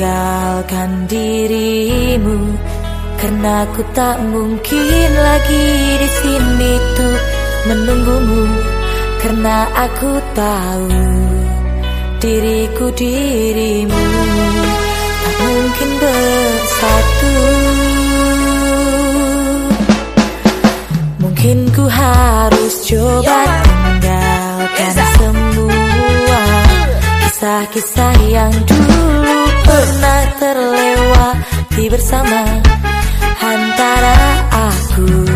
tinggalkan dirimu karena ku tak mungkin lagi di sini tuh menunggumu. Karena aku tahu diriku dirimu tak mungkin bersatu. Mungkin ku harus coba tinggalkan semua kisah-kisah yang dulu pernah terlewati bersama antara aku.